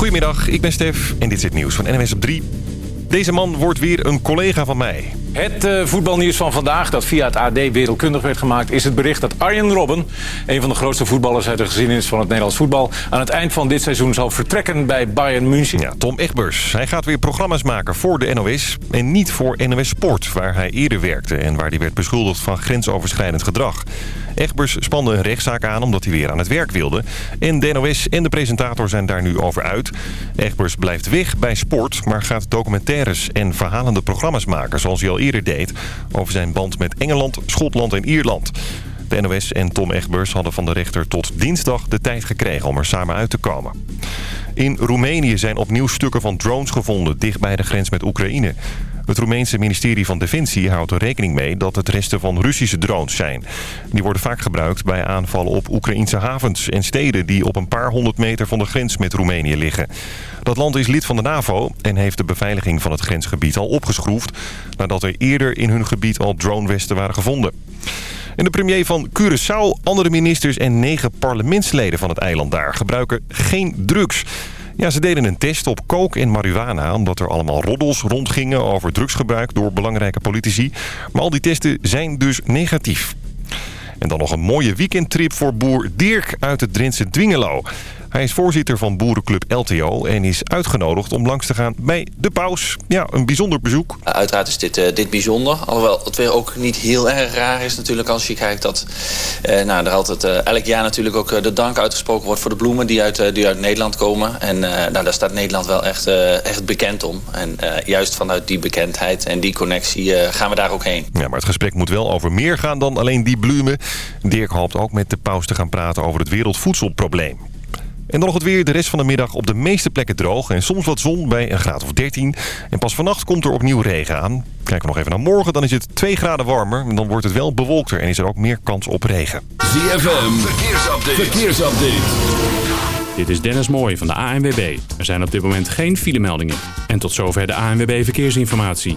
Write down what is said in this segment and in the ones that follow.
Goedemiddag, ik ben Stef en dit is het nieuws van NWS op 3. Deze man wordt weer een collega van mij. Het uh, voetbalnieuws van vandaag, dat via het AD wereldkundig werd gemaakt... is het bericht dat Arjen Robben, een van de grootste voetballers... uit de geschiedenis van het Nederlands voetbal... aan het eind van dit seizoen zal vertrekken bij Bayern München. Ja, Tom Egbers. Hij gaat weer programma's maken voor de NOS... en niet voor NOS Sport, waar hij eerder werkte... en waar hij werd beschuldigd van grensoverschrijdend gedrag. Egbers spande een rechtszaak aan omdat hij weer aan het werk wilde. En NOS en de presentator zijn daar nu over uit. Egbers blijft weg bij sport, maar gaat documentaires en verhalende programma's maken... zoals hij al eerder deed over zijn band met Engeland, Schotland en Ierland. De NOS en Tom Egbers hadden van de rechter tot dinsdag de tijd gekregen om er samen uit te komen. In Roemenië zijn opnieuw stukken van drones gevonden dicht bij de grens met Oekraïne. Het Roemeense ministerie van Defensie houdt er rekening mee dat het resten van Russische drones zijn. Die worden vaak gebruikt bij aanvallen op Oekraïnse havens en steden die op een paar honderd meter van de grens met Roemenië liggen. Dat land is lid van de NAVO en heeft de beveiliging van het grensgebied al opgeschroefd... nadat er eerder in hun gebied al dronewesten waren gevonden. En de premier van Curaçao, andere ministers en negen parlementsleden van het eiland daar gebruiken geen drugs. Ja, ze deden een test op coke en marihuana... omdat er allemaal roddels rondgingen over drugsgebruik door belangrijke politici. Maar al die testen zijn dus negatief. En dan nog een mooie weekendtrip voor boer Dirk uit het Drentse Dwingelo. Hij is voorzitter van boerenclub LTO en is uitgenodigd om langs te gaan bij de paus. Ja, een bijzonder bezoek. Uiteraard is dit, uh, dit bijzonder. Alhoewel het weer ook niet heel erg raar is natuurlijk als je kijkt dat uh, nou, er altijd uh, elk jaar natuurlijk ook de dank uitgesproken wordt voor de bloemen die uit, die uit Nederland komen. En nou, daar staat Nederland wel echt, echt bekend om. En juist vanuit die bekendheid en die connectie gaan we daar ook heen. Ja, maar het gesprek moet wel over meer gaan dan alleen die bloemen. Dirk hoopt ook met de paus te gaan praten over het wereldvoedselprobleem. En dan nog het weer. De rest van de middag op de meeste plekken droog. En soms wat zon bij een graad of 13. En pas vannacht komt er opnieuw regen aan. Kijken we nog even naar morgen. Dan is het 2 graden warmer. En dan wordt het wel bewolkter. En is er ook meer kans op regen. ZFM. Verkeersupdate. Verkeersupdate. Dit is Dennis Mooij van de ANWB. Er zijn op dit moment geen filemeldingen. En tot zover de ANWB Verkeersinformatie.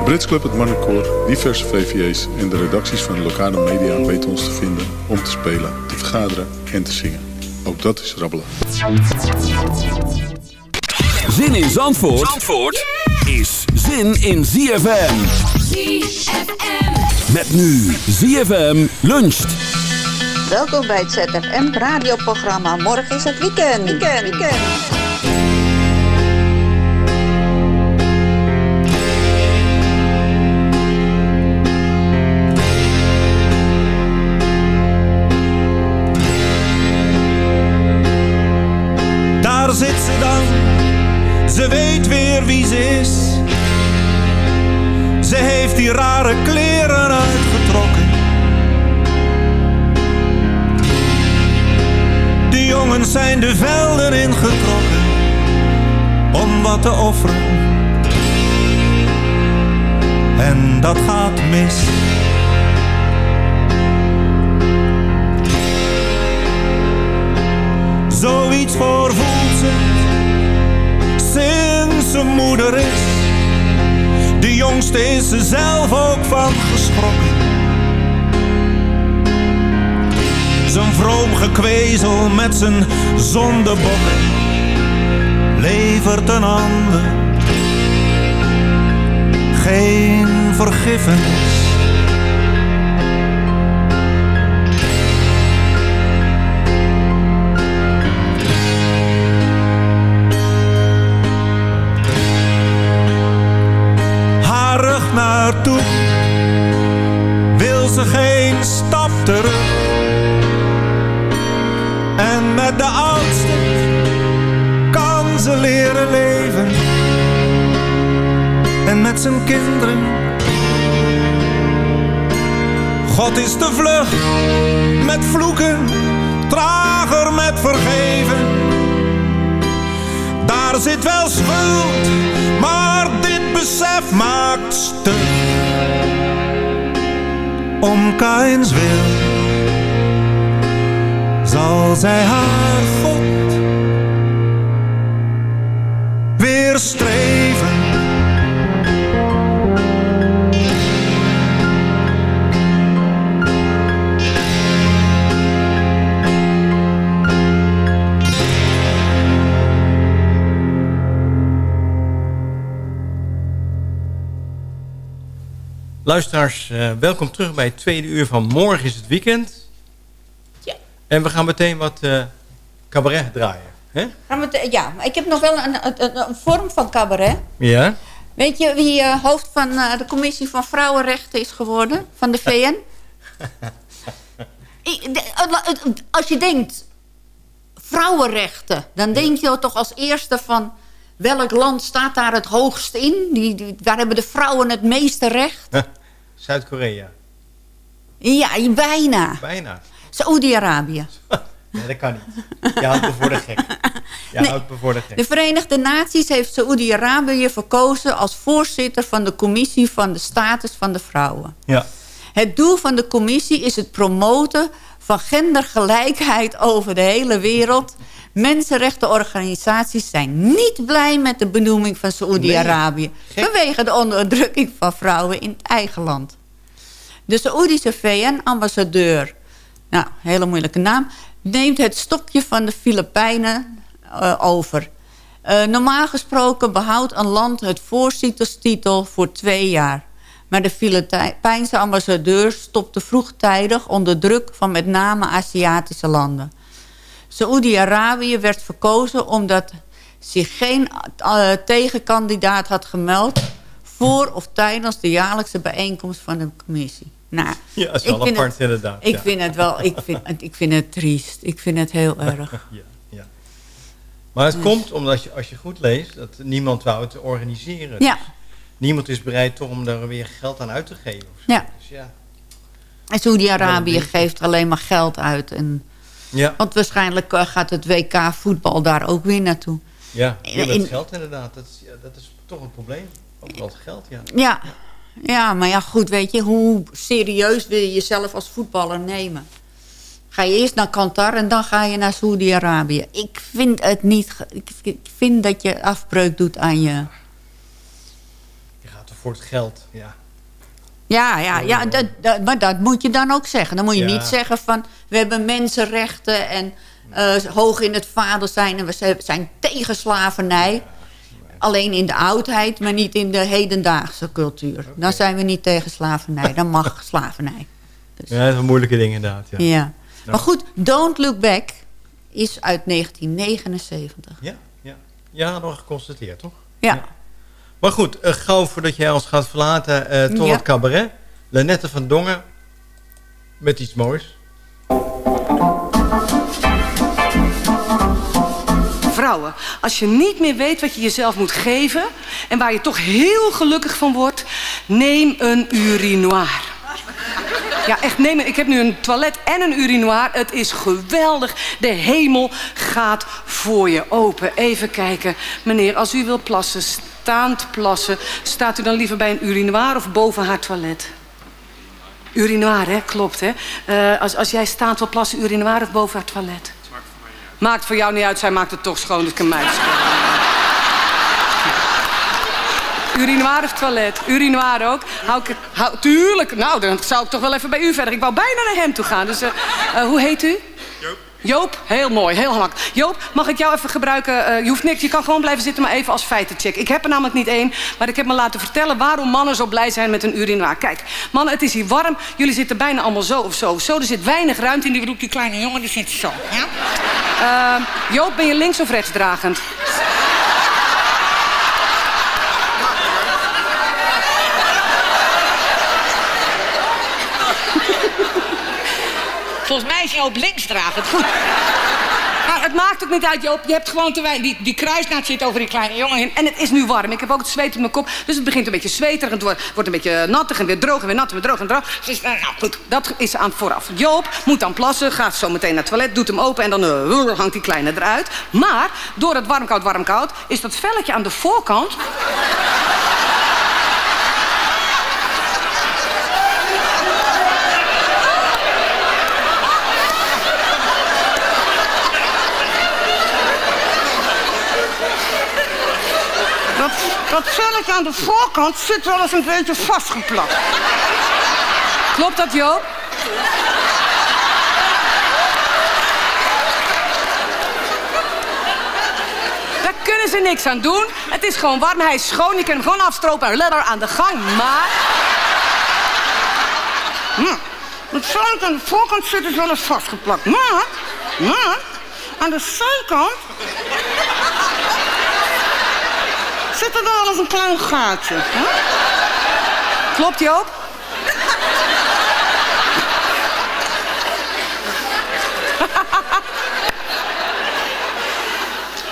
De Brits Club, het Marnecoor, diverse VVA's en de redacties van de lokale media weten ons te vinden om te spelen, te vergaderen en te zingen. Ook dat is rabbelen. Zin in Zandvoort, Zandvoort is zin in ZFM. ZFM. Met nu ZFM luncht. Welkom bij het ZFM radioprogramma. Morgen is het weekend. Weekend, weekend. Ze zelf ook van geschrokken. Zijn vroom gekwezel met zijn zondebokken levert een ander geen vergiffenis. God is te vlug met vloeken, trager met vergeven. Daar zit wel schuld, maar dit besef maakt stuk. Om Kains wil zal zij haar God weer streven. Luisteraars, eh, welkom terug bij het tweede uur van Morgen is het weekend. Ja. En we gaan meteen wat eh, cabaret draaien. Hè? Gaan we ja, maar ik heb nog wel een, een, een vorm van cabaret. Ja? Weet je wie eh, hoofd van de commissie van vrouwenrechten is geworden? Van de VN? Als je denkt vrouwenrechten, dan denk je toch als eerste van... welk land staat daar het hoogst in? Die, die, waar hebben de vrouwen het meeste recht? Zuid-Korea. Ja, bijna. Bijna. Saoedi-Arabië. Nee, dat kan niet. Je houdt me voor de gek. Je Nee. houdt me voor de gek. De Verenigde Naties heeft Saoedi-Arabië verkozen als voorzitter van de commissie van de status van de vrouwen. Ja. Het doel van de commissie is het promoten van gendergelijkheid over de hele wereld. Mensenrechtenorganisaties zijn niet blij met de benoeming van Saoedi-Arabië... vanwege de onderdrukking van vrouwen in het eigen land. De Saoedische VN-ambassadeur, nou, hele moeilijke naam... neemt het stokje van de Filipijnen eh, over. Eh, normaal gesproken behoudt een land het voorzitterstitel voor twee jaar. Maar de Filipijnse ambassadeur stopte vroegtijdig onder druk van met name Aziatische landen. Saoedi-Arabië werd verkozen omdat zich geen eh, tegenkandidaat had gemeld... voor of tijdens de jaarlijkse bijeenkomst van de commissie. Nou, Ja, dat is ik wel vind apart het- inderdaad, Ik ja. vind het wel, ik vind, het- ik vind het triest. Ik vind het heel erg. Ja, ja. Maar het komt omdat je, als je goed leest, dat niemand wou het organiseren. Ja. Dus niemand is bereid toch om daar weer geld aan uit te geven. Ja. Dus ja. En Saoedi-Arabië geeft alleen maar geld uit. En, Ja. Want waarschijnlijk eh, gaat het WK voetbal daar ook weer naartoe. Ja, ja dat In- geld inderdaad. Dat is, ja, dat is toch een probleem. Ook wel geld, ja. Ja. ja, maar ja, goed, weet je, hoe serieus wil je jezelf als voetballer nemen? Ga je eerst naar Qatar en dan ga je naar Saoedi-Arabië. Ik vind het niet... Ik, vind dat je afbreuk doet aan je... Je gaat toch voor het geld, ja. Ja, ja, ja dat, dat- maar dat moet je dan ook zeggen. Dan moet je Ja. niet zeggen van... we hebben mensenrechten en eh, hoog in het vader zijn... en we zijn- tegen slavernij. Alleen in de oudheid, maar niet in de hedendaagse cultuur. Dan zijn we niet tegen slavernij. Dan mag slavernij. Ja, dat is een moeilijke ding inderdaad, ja. Ja. Maar goed, Don't Look Back is uit 1979. Ja, ja. Ja, nog geconstateerd, toch? Ja. Maar goed, eh, gauw voordat jij ons gaat verlaten, eh toch Ja. het cabaret. Lenette van Dongen met iets moois. Vrouwen, als je niet meer weet wat je jezelf moet geven... en waar je toch heel gelukkig van wordt... neem een urinoir. Ja, echt, een, ik heb nu een toilet en een urinoir. Het is geweldig. De hemel gaat voor je open. Even kijken. Meneer, als u wil plassen, staand plassen... staat u dan liever bij een urinoir of boven haar toilet? Urinoir, hè? Klopt, hè? Eh, als, als jij staand wil plassen, urinoir of boven haar toilet? Maakt voor jou niet uit, zij maakt het toch schoon, dus kan mij het. Urinoir of toilet? Urinoir ook? Hou ik hou, tuurlijk, nou, dan zou ik toch wel even bij u verder. Ik wou bijna naar hem toe gaan, dus eh, eh, hoe heet u? Joop. Joop, heel mooi, heel gemakkelijk. Joop, mag ik jou even gebruiken? Eh, je hoeft niks, je kan gewoon blijven zitten, maar even als feitencheck. Ik heb er namelijk niet één, maar ik heb me laten vertellen... waarom mannen zo blij zijn met een urinoir. Kijk, mannen, het is hier warm. Jullie zitten bijna allemaal zo of zo of zo. Er zit weinig ruimte in die broek. Die kleine jongen, die zit zo, ja? Eh, Joop, ben je links of rechtsdragend? Volgens mij is Joop linksdragend. Goed. Maar het maakt ook niet uit, Joop. Je hebt gewoon te weinig... Die, kruisnaad zit over die kleine jongen heen. En het is nu warm. Ik heb ook het zweet op mijn kop. Dus het begint een beetje zweterig. Het wordt, wordt een beetje nattig en weer droog en weer nat en weer droog en droog. Dus, nou goed, dat is aan vooraf. Joop moet dan plassen, gaat zo meteen naar het toilet, doet hem open... en dan uh, hangt die kleine eruit. Maar door het warm, koud, warm, koud... is dat velletje aan de voorkant... Dat, velletje aan de voorkant zit wel eens een beetje vastgeplakt. Klopt dat, Joop? Daar kunnen ze niks aan doen. Het is gewoon warm, hij is schoon. Je kunt hem gewoon afstropen en lekker aan de gang. Maar... Hm. Het velletje aan de voorkant zit dus wel eens vastgeplakt. Maar... Maar... Aan de zijkant... zit er wel eens een klein gaatje. Hè? Klopt, Joop?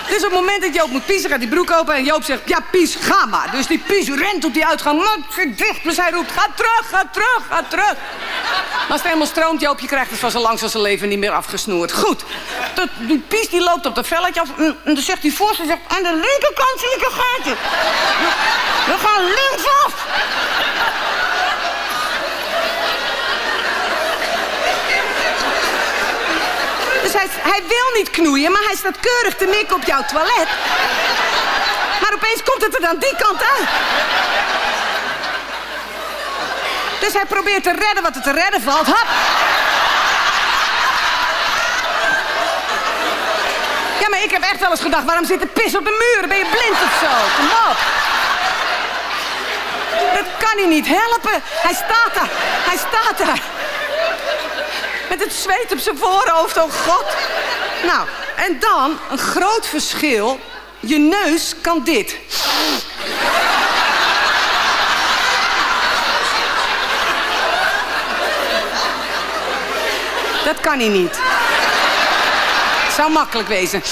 Dus op het moment dat Joop moet piezen, gaat die broek open en Joop zegt, ja, pies, ga maar. Dus die pies rent op die uitgang, zit dicht. Dus hij roept, ga terug, ga terug, ga terug. Maar als het helemaal stroomt, Joopje krijgt het van zo lang als zijn leven niet meer afgesnoerd. Goed, dat, die pies die loopt op dat velletje af en, dan zegt die voorste, zegt, aan de linkerkant zie ik een gaatje. We gaan linksaf. Dus hij, hij wil niet knoeien, maar hij staat keurig te mikken op jouw toilet. Maar opeens komt het er dan die kant uit. Dus hij probeert te redden wat er te redden valt. Hap! Ja, maar ik heb echt wel eens gedacht, waarom zit er pis op de muur? Ben je blind of zo? Kom op. Dat kan hij niet helpen. Hij staat daar. Hij staat daar. Met het zweet op zijn voorhoofd, oh god. Nou, en dan een groot verschil. Je neus kan dit. Dat kan hij niet. Zou makkelijk wezen.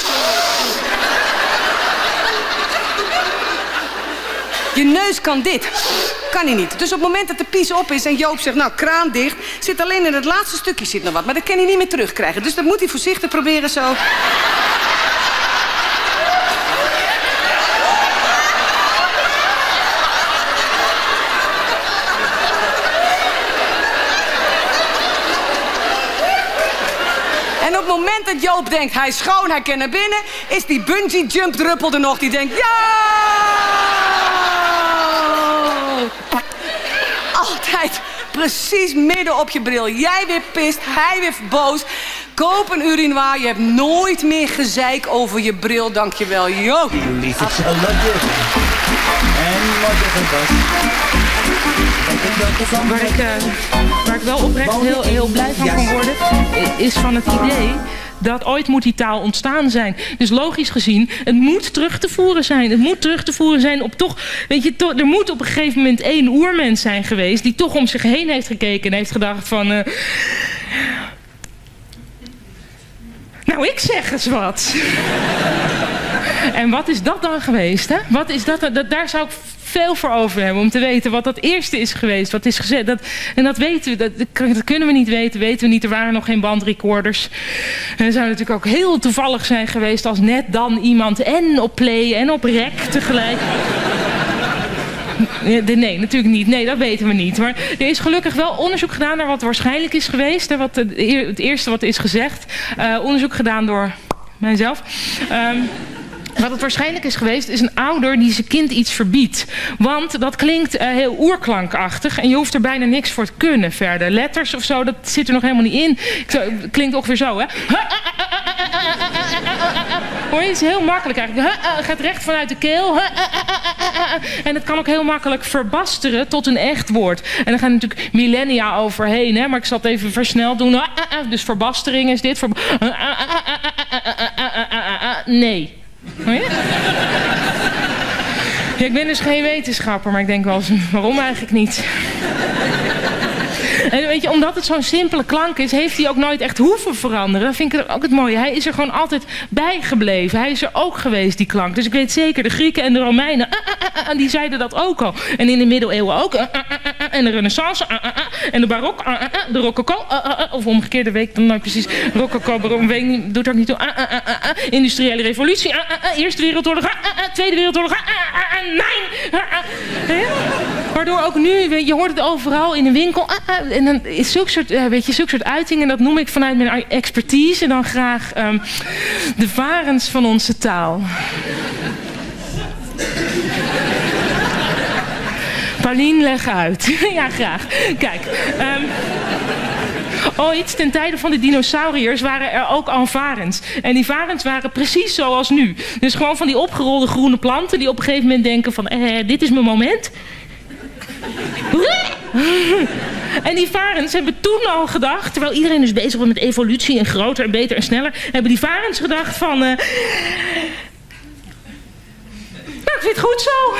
Je neus kan dit. Kan hij niet. Dus op het moment dat de pies op is en Joop zegt, nou, kraan dicht... zit alleen in het laatste stukje zit nog wat. Maar dat kan hij niet meer terugkrijgen. Dus dat moet hij voorzichtig proberen zo... En op het moment dat Joop denkt, hij is schoon, hij kan naar binnen... is die bungee jump druppel er nog. Die denkt, ja! Altijd precies midden op je bril. Jij weer pist, hij weer boos. Koop een urinoir. Je hebt nooit meer gezeik over je bril. Dankjewel, Joop. Lief het zo lekker. En Waar ik, eh, waar ik wel oprecht heel, heel blij van kan worden, is van het idee dat ooit moet die taal ontstaan zijn. Dus logisch gezien, het moet terug te voeren zijn. Het moet terug te voeren zijn op toch... Weet je, er moet op een gegeven moment één oermens zijn geweest... die toch om zich heen heeft gekeken en heeft gedacht van... Uh, nou, ik zeg eens wat. en wat is dat dan geweest, hè? Wat is dat, dat daar zou ik veel voor over hebben om te weten wat dat eerste is geweest. Wat is gezet. Dat, en dat weten we, dat, kunnen we niet weten, weten we niet. Er waren nog geen bandrecorders. En het zou natuurlijk ook heel toevallig zijn geweest als net dan iemand en op play en op rec tegelijk. Nee, natuurlijk niet. Nee, dat weten we niet. Maar er is gelukkig wel onderzoek gedaan naar wat waarschijnlijk is geweest. Wat het, eerste wat is gezegd. Uh, onderzoek gedaan door mijzelf. Um, wat het waarschijnlijk is geweest, is een ouder die zijn kind iets verbiedt. Want dat klinkt uh, heel oerklankachtig en je hoeft er bijna niks voor te kunnen verder. Letters of zo, dat zit er nog helemaal niet in. Klinkt ongeveer zo, hè? Hoor je, het is heel makkelijk eigenlijk. Gaat recht vanuit de keel. En het kan ook heel makkelijk verbasteren tot een echt woord. En dan gaan natuurlijk millennia overheen, hè? maar ik zal het even versneld doen. Dus verbastering is dit. Nee. Ja, ik ben dus geen wetenschapper, maar ik denk wel eens, waarom eigenlijk niet? En weet je, omdat het zo'n simpele klank is, heeft hij ook nooit echt hoeven veranderen. Dat vind ik ook het mooie. Hij is er gewoon altijd bijgebleven. Hij is er ook geweest, die klank. Dus ik weet zeker, de Grieken en de Romeinen, ah, ah, ah, die zeiden dat ook al. En in de middeleeuwen ook. En de renaissance, en de barok, de rococo. Of omgekeerde week dan nou precies. Rococo, weet, doet ook niet toe. Industriële revolutie, Eerste Wereldoorlog, Tweede Wereldoorlog, nee! Waardoor ook nu, je hoort het overal in de winkel. En dan is zulke soort, weet je, zulke soort uitingen, dat noem ik vanuit mijn expertise. En dan graag um, de varens van onze taal. Paulien, leg uit. ja, graag. Kijk. Um, ooit, ten tijde van de dinosauriërs, waren er ook al varens. En die varens waren precies zoals nu. Dus gewoon van die opgerolde groene planten die op een gegeven moment denken van... Eh, dit is mijn moment. En die varens hebben toen al gedacht, terwijl iedereen dus bezig was met evolutie en groter en beter en sneller, hebben die varens gedacht van... Uh, nou, ik vind het goed zo.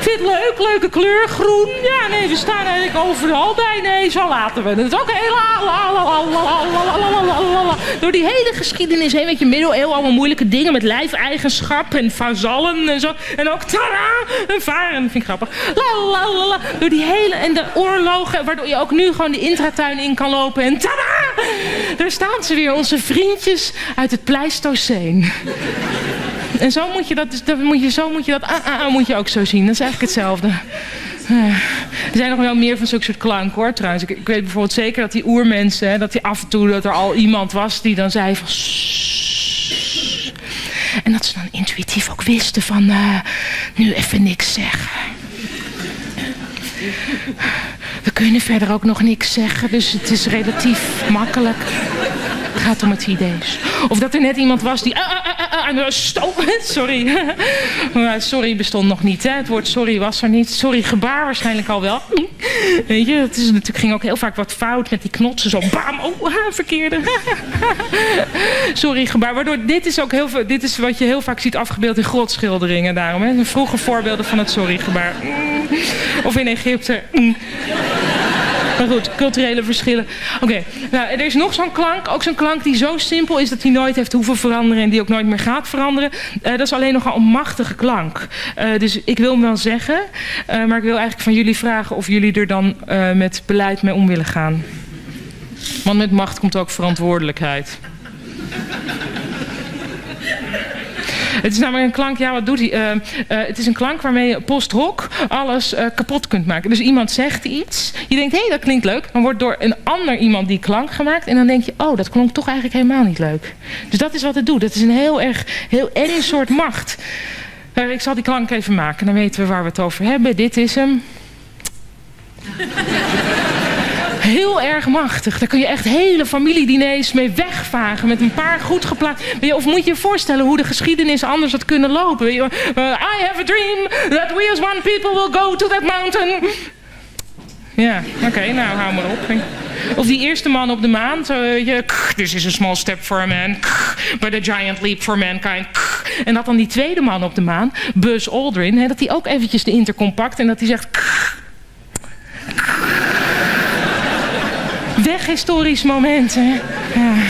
Vind het leuk, leuke kleur, groen. Ja, nee, we staan eigenlijk overal bij. Nee, zo laten we het. Oké, Door die hele geschiedenis heen, weet je, middeleeuwen, allemaal moeilijke dingen met lijfeigenschap en vazallen en zo. En ook, tada, een varen, vind ik grappig. La, Door die hele, en de oorlogen, waardoor je ook nu gewoon de intratuin in kan lopen. En tada, daar staan ze weer, onze vriendjes uit het Pleistoceen. En zo moet je dat, dat moet je, zo moet je dat, ah, ah, ah, moet je ook zo zien. Dat is eigenlijk hetzelfde. Eh, er zijn nog wel meer van zulke soort klanken hoor trouwens. Ik, ik, weet bijvoorbeeld zeker dat die oermensen, dat die af en toe dat er al iemand was die dan zei van. En dat ze dan intuïtief ook wisten van uh, nu even niks zeggen. We kunnen verder ook nog niks zeggen, dus het is relatief makkelijk. Het gaat om het idee. Of dat er net iemand was die... Ah, ah, ah, sorry. sorry bestond nog niet. Hè? Het woord sorry was er niet. Sorry gebaar waarschijnlijk al wel. Weet je, het is natuurlijk, ging ook heel vaak wat fout met die knotsen. Zo bam, oh, verkeerde. sorry gebaar. Waardoor dit is ook heel veel... Dit is wat je heel vaak ziet afgebeeld in grotschilderingen daarom. Hè? Vroege voorbeelden van het sorry gebaar. Of in Egypte. Maar goed, culturele verschillen. Oké, nou, er is nog zo'n klank. Ook zo'n klank die zo simpel is dat hij nooit heeft hoeven veranderen. En die ook nooit meer gaat veranderen. Uh, dat is alleen nog een machtige klank. Uh, dus ik wil hem wel zeggen. Uh, maar ik wil eigenlijk van jullie vragen of jullie er dan met beleid mee om willen gaan. Want met macht komt ook verantwoordelijkheid. Het is namelijk een klank, ja wat doet hij? Uh, uh, het is een klank waarmee je post hoc alles uh, kapot kunt maken. Dus iemand zegt iets, je denkt hé hey, dat klinkt leuk. Dan wordt door een ander iemand die klank gemaakt. En dan denk je oh dat klonk toch eigenlijk helemaal niet leuk. Dus dat is wat het doet. Dat is een heel erg, heel eng soort macht. ik zal die klank even maken, dan weten we waar we het over hebben. Dit is hem heel erg machtig. Daar kun je echt hele familiediners mee wegvagen. Met een paar goed geplaatst... Of moet je je voorstellen hoe de geschiedenis anders had kunnen lopen. Uh, I have a dream that we as one people will go to that mountain. Ja, oké, nou hou maar op. Of die eerste man op de maan. Je, this is a small step for a man. But a giant leap for mankind. En dat dan die tweede man op de maan, Buzz Aldrin. Dat hij ook eventjes de intercom pakt en dat hij zegt weghistorisch moment. Hè? Ja.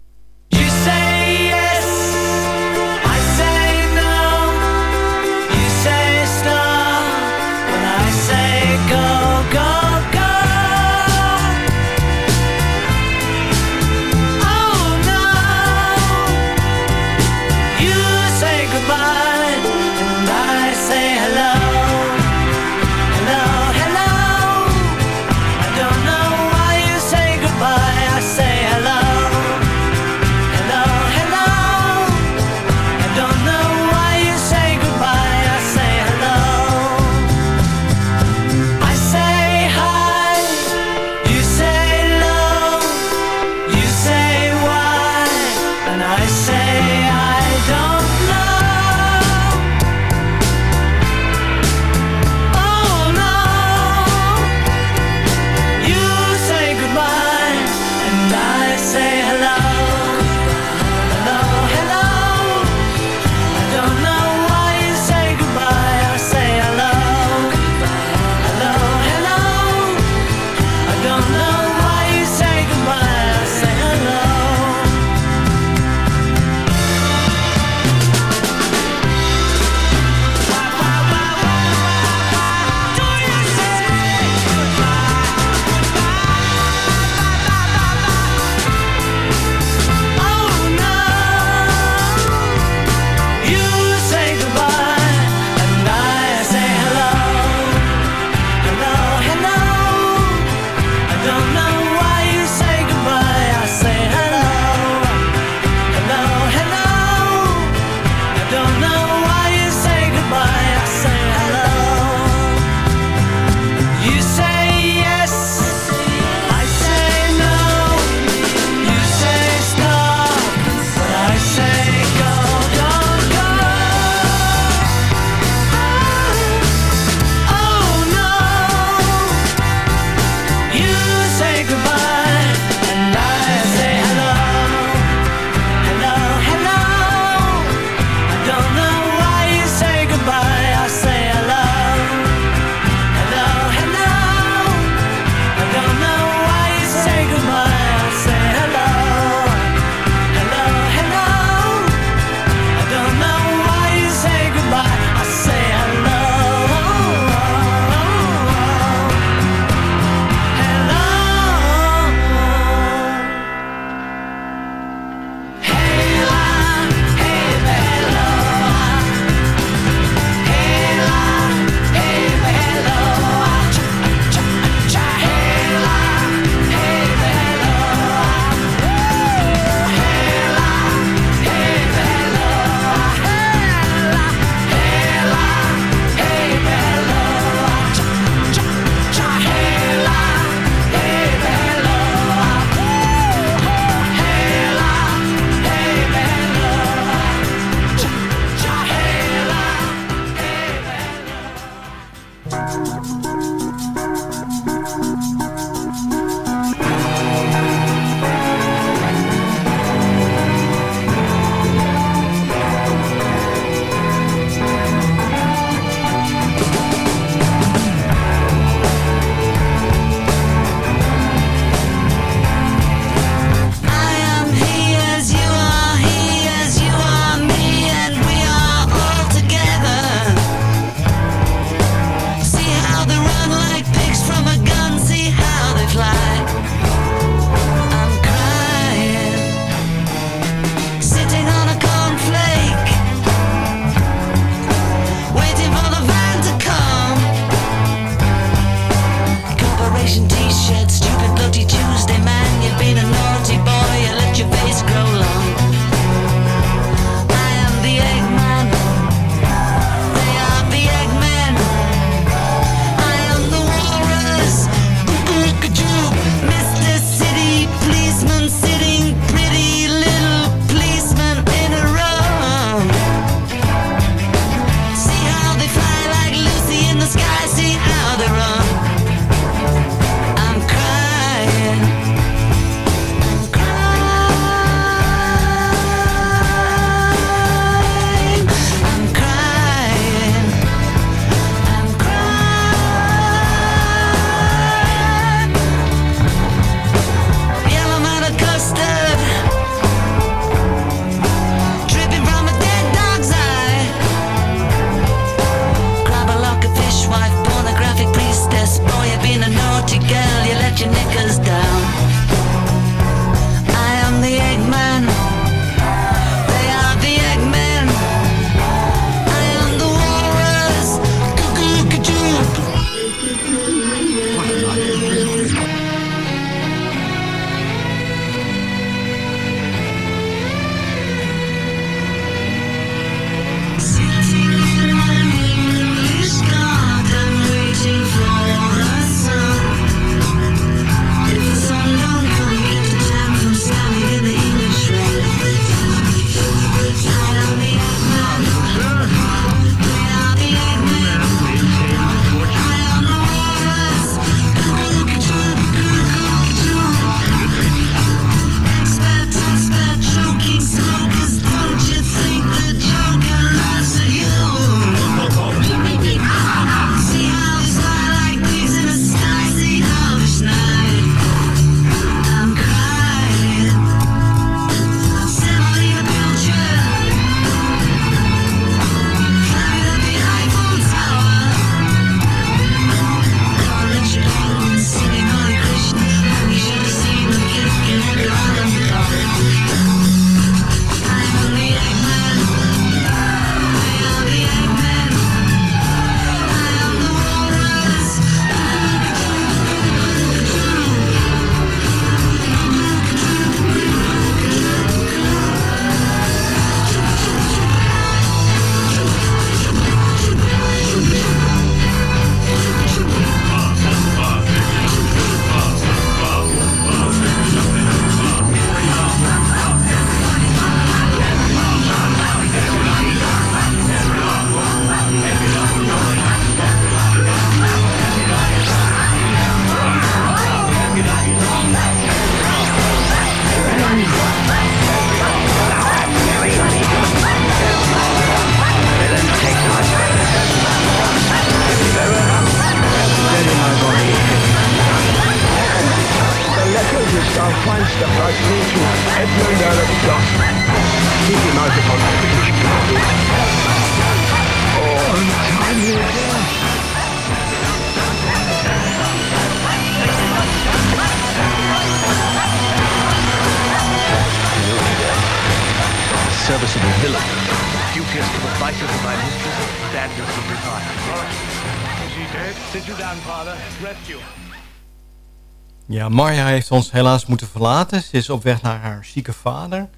Ja, Marja heeft ons helaas moeten verlaten. Ze is op weg naar haar zieke vader.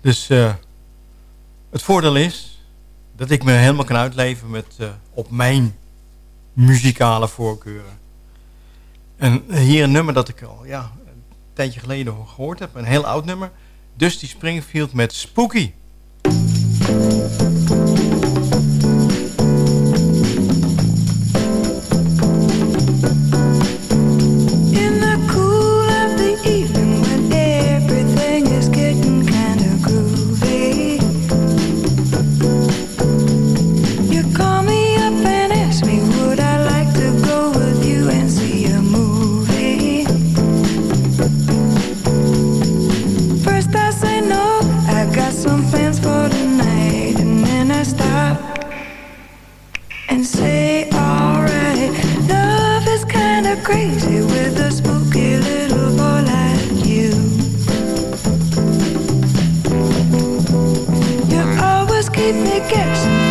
Dus eh, het voordeel is dat ik me helemaal kan uitleven met, eh, op mijn muzikale voorkeuren. En hier een nummer dat ik al ja, een tijdje geleden gehoord heb. Een heel oud nummer. Dusty Springfield met Spooky. baby, get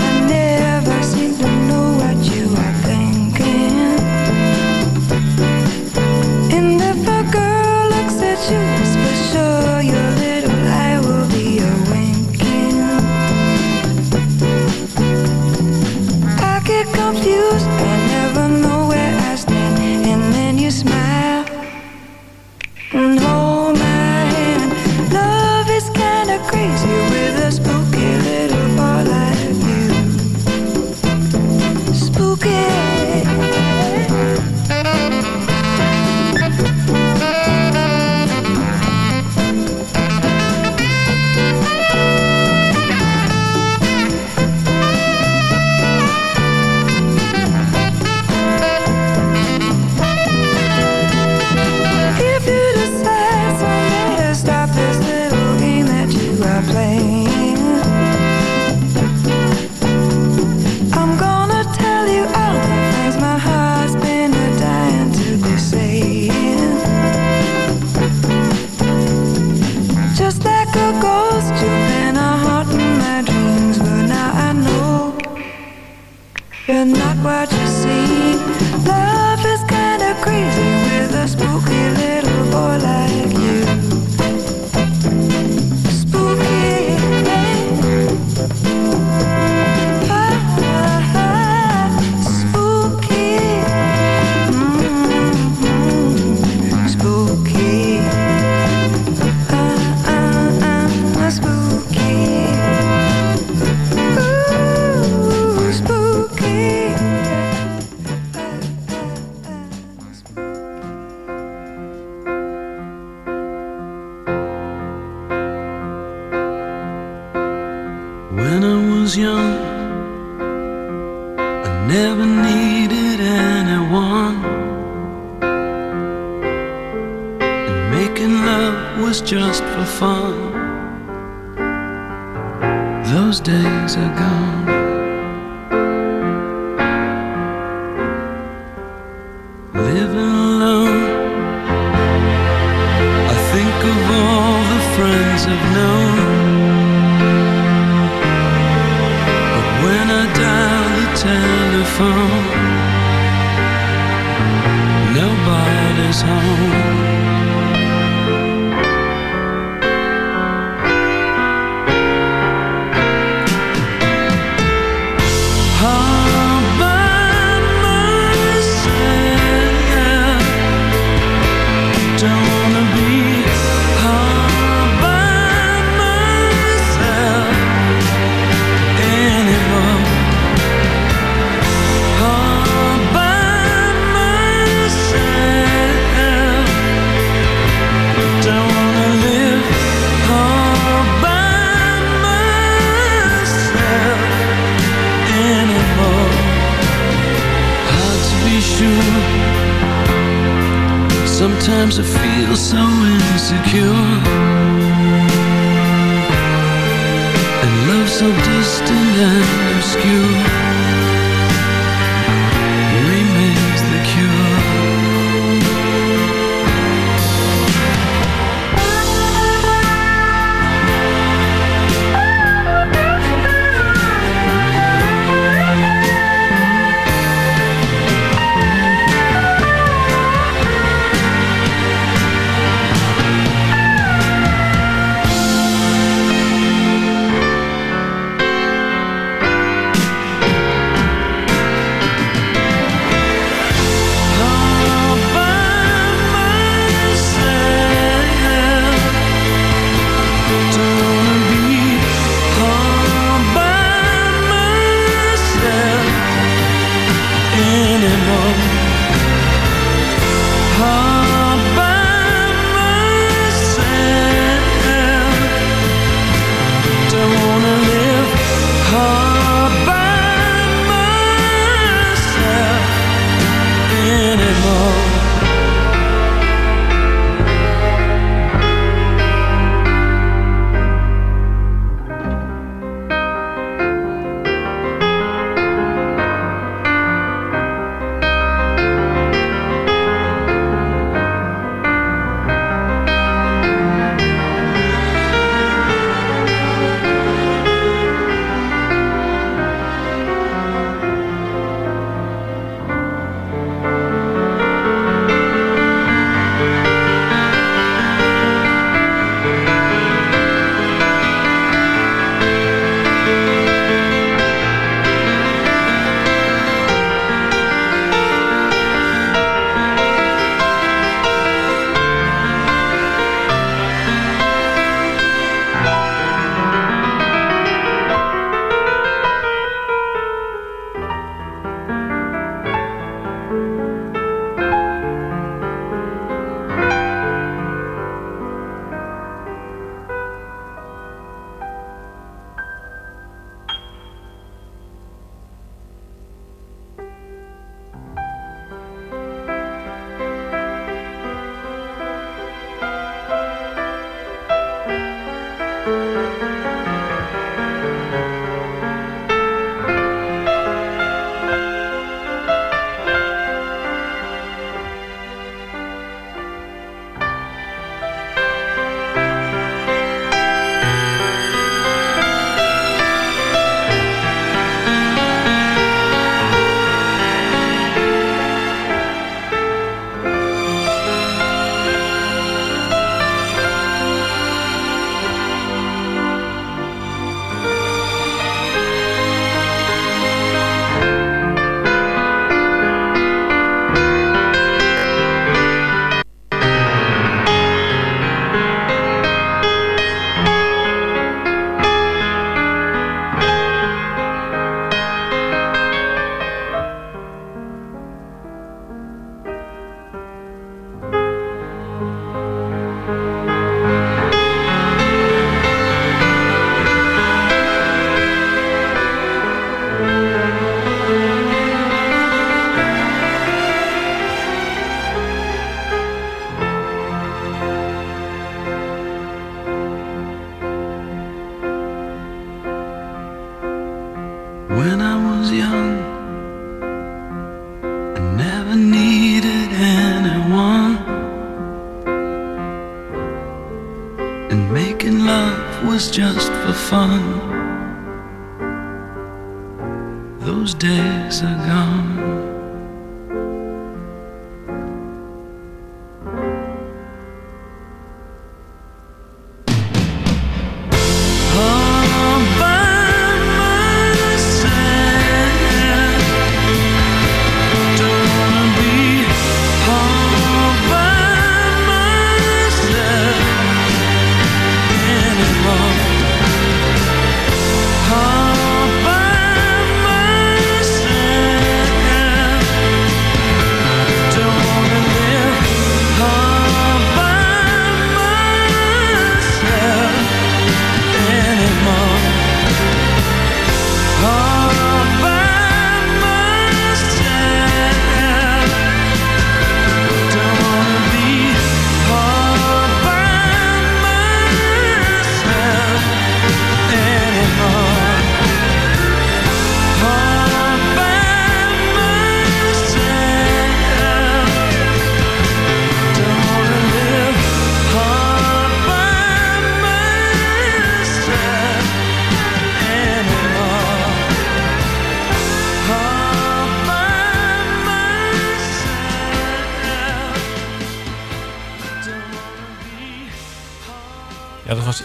needed anyone. And making love was just for fun. Those days are gone.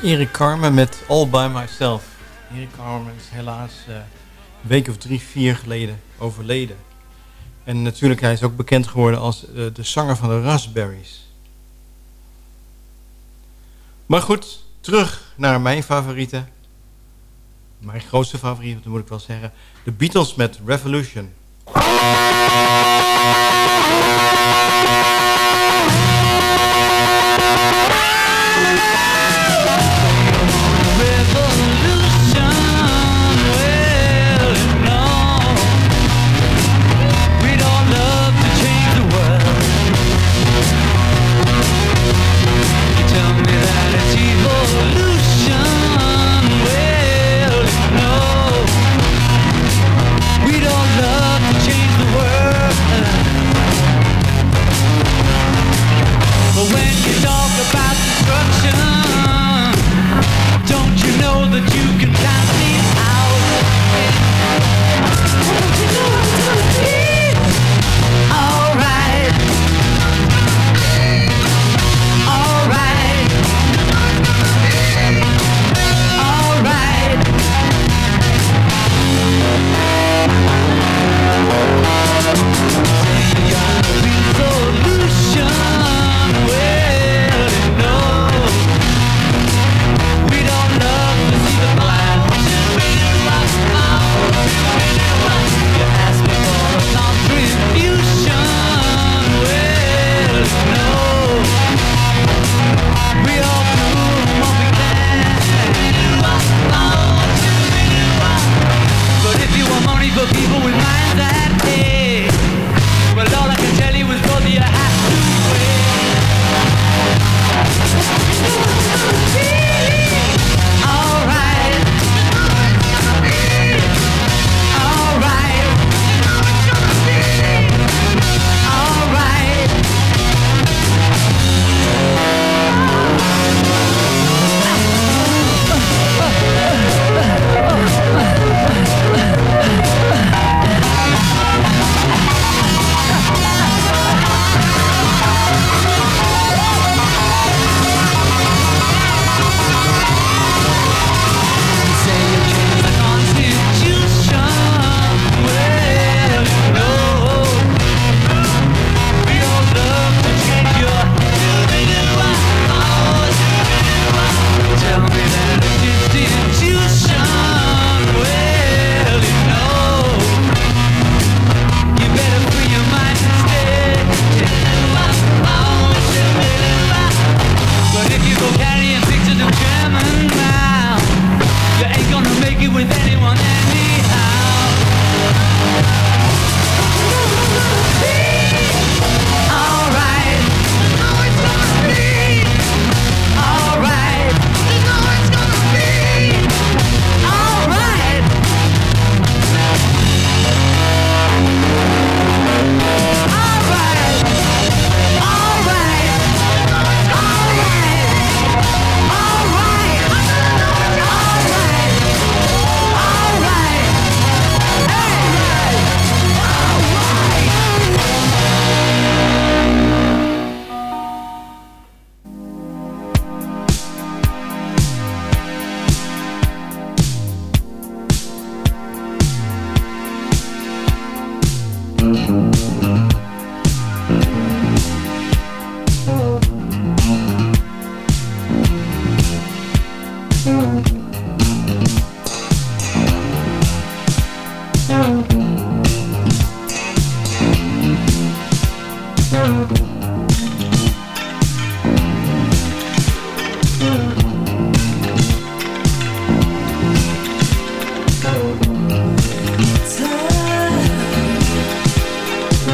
Erik Carmen met All By Myself. Erik Carmen is helaas eh, een week of drie, vier geleden overleden. En natuurlijk, hij is ook bekend geworden als eh, de zanger van de Raspberries. Maar goed, terug naar mijn favoriete. Mijn grootste favoriet, moet ik wel zeggen. De Beatles met Revolution.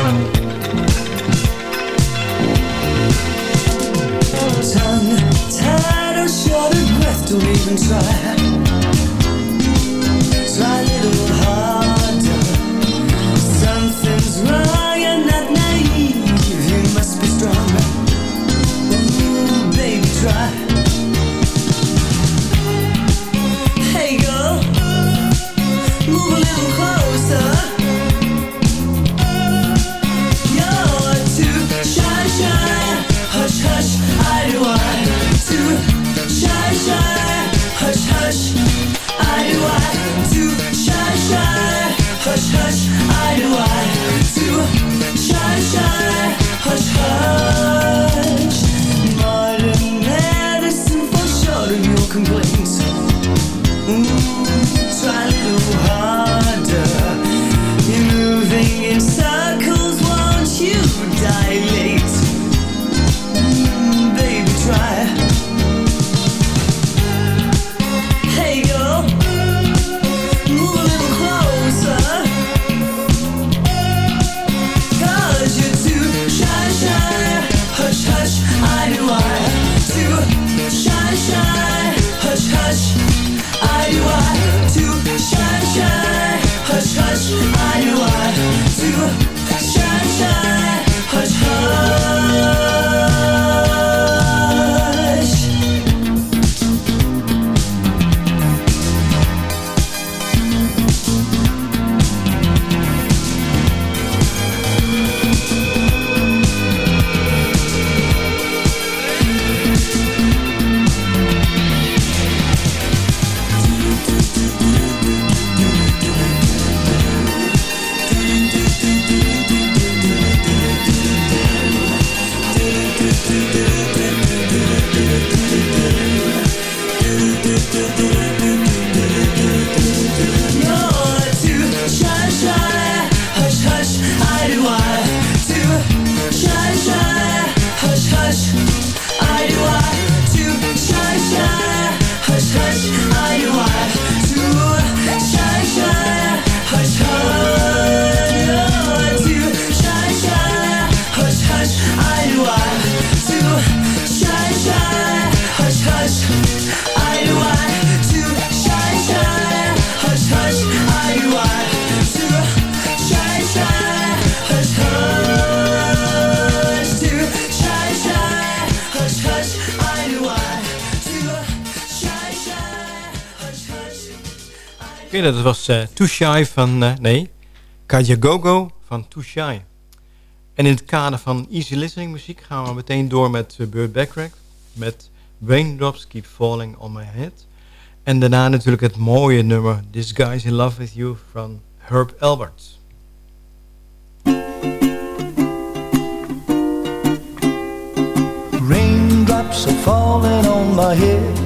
Tongue tied or short of breath, don't even try. Dat was eh Too Shy van... eh, nee, Kajagogo van Too Shy. En in het kader van easy listening muziek... gaan we meteen door met uh, Burt Bacharach... met Raindrops Keep Falling on My Head. En daarna natuurlijk het mooie nummer... This Guy's in Love With You van Herb Alberts. Raindrops are falling on my head.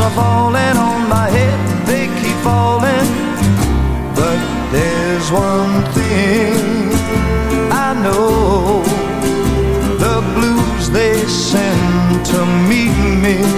are falling on my head, they keep falling. But there's one thing I know the blues they send to meet me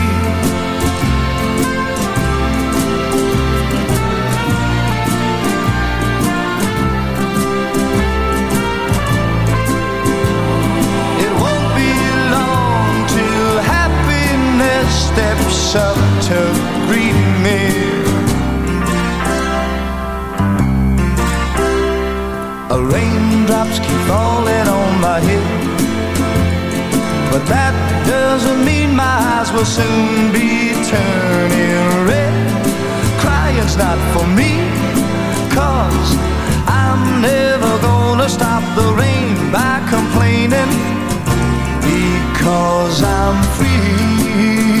Up to greet me. A raindrops keep falling on my head, but that doesn't mean my eyes will soon be turning red. Crying's not for me, cause I'm never gonna stop the rain by complaining because I'm free.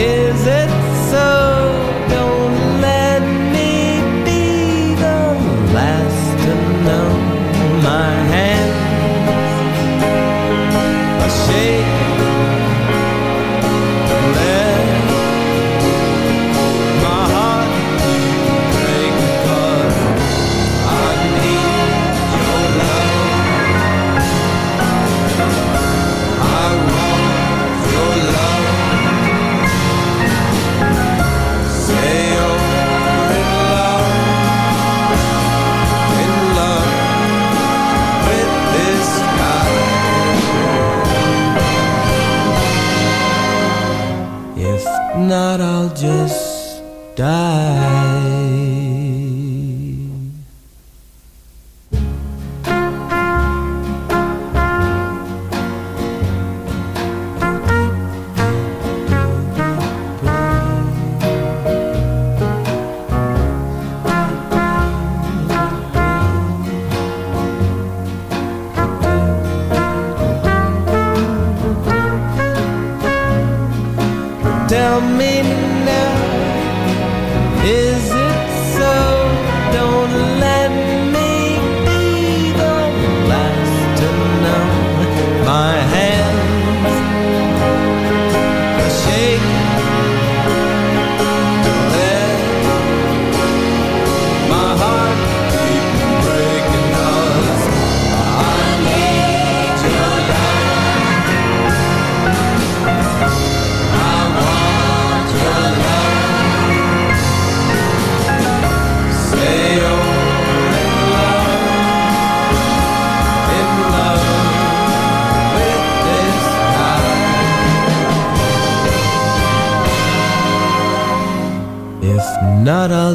Is it just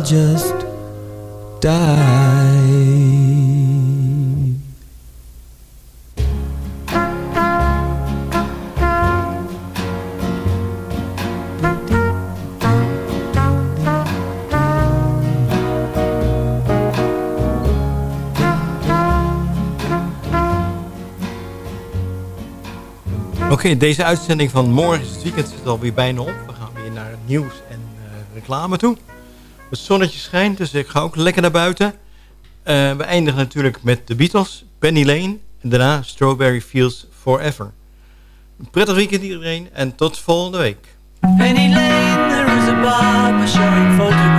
just die. Oké, deze uitzending van morgen is het weekend zit alweer bijna op. We gaan weer naar nieuws en eh, reclame toe. Het zonnetje schijnt, dus ik ga ook lekker naar buiten. Eh, we eindigen natuurlijk met de Beatles, Penny Lane... en daarna Strawberry Fields Forever. Een prettig weekend iedereen en tot volgende week. Penny Lane, there is a.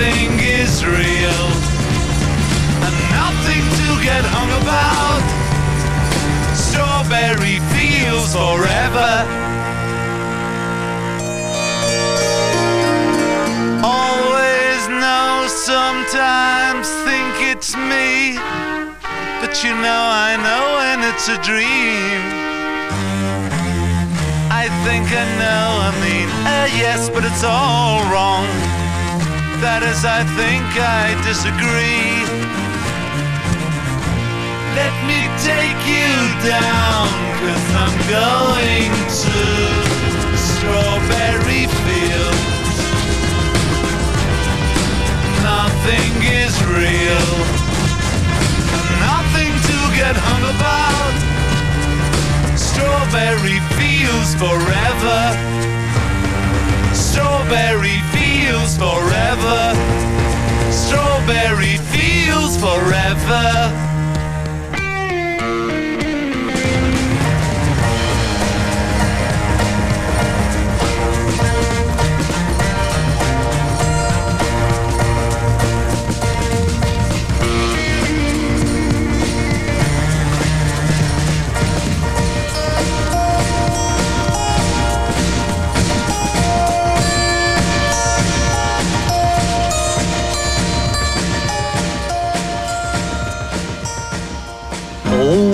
Nothing is real, and nothing to get hung about. Strawberry fields forever. Always know, sometimes think it's me. But you know I know when it's a dream. I think I know, I mean, uh, yes, but it's all wrong. That is, I think I disagree. Let me take you down, cause I'm going to Strawberry Fields. Nothing is real nothing to get hung about. Strawberry fields forever. Strawberry fields forever. Strawberry fields forever.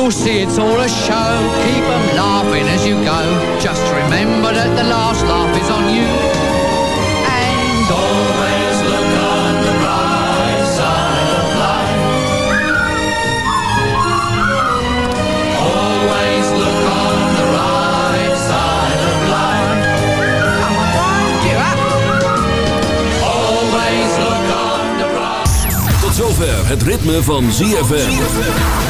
You'll see it's all a show, keep 'em laughing as you go. Just remember that the last laugh is on you. And always look on the bright side of life. Always look on the right side of life. Come on, get up. Always look on the right. Tot zover het ritme van ZFM.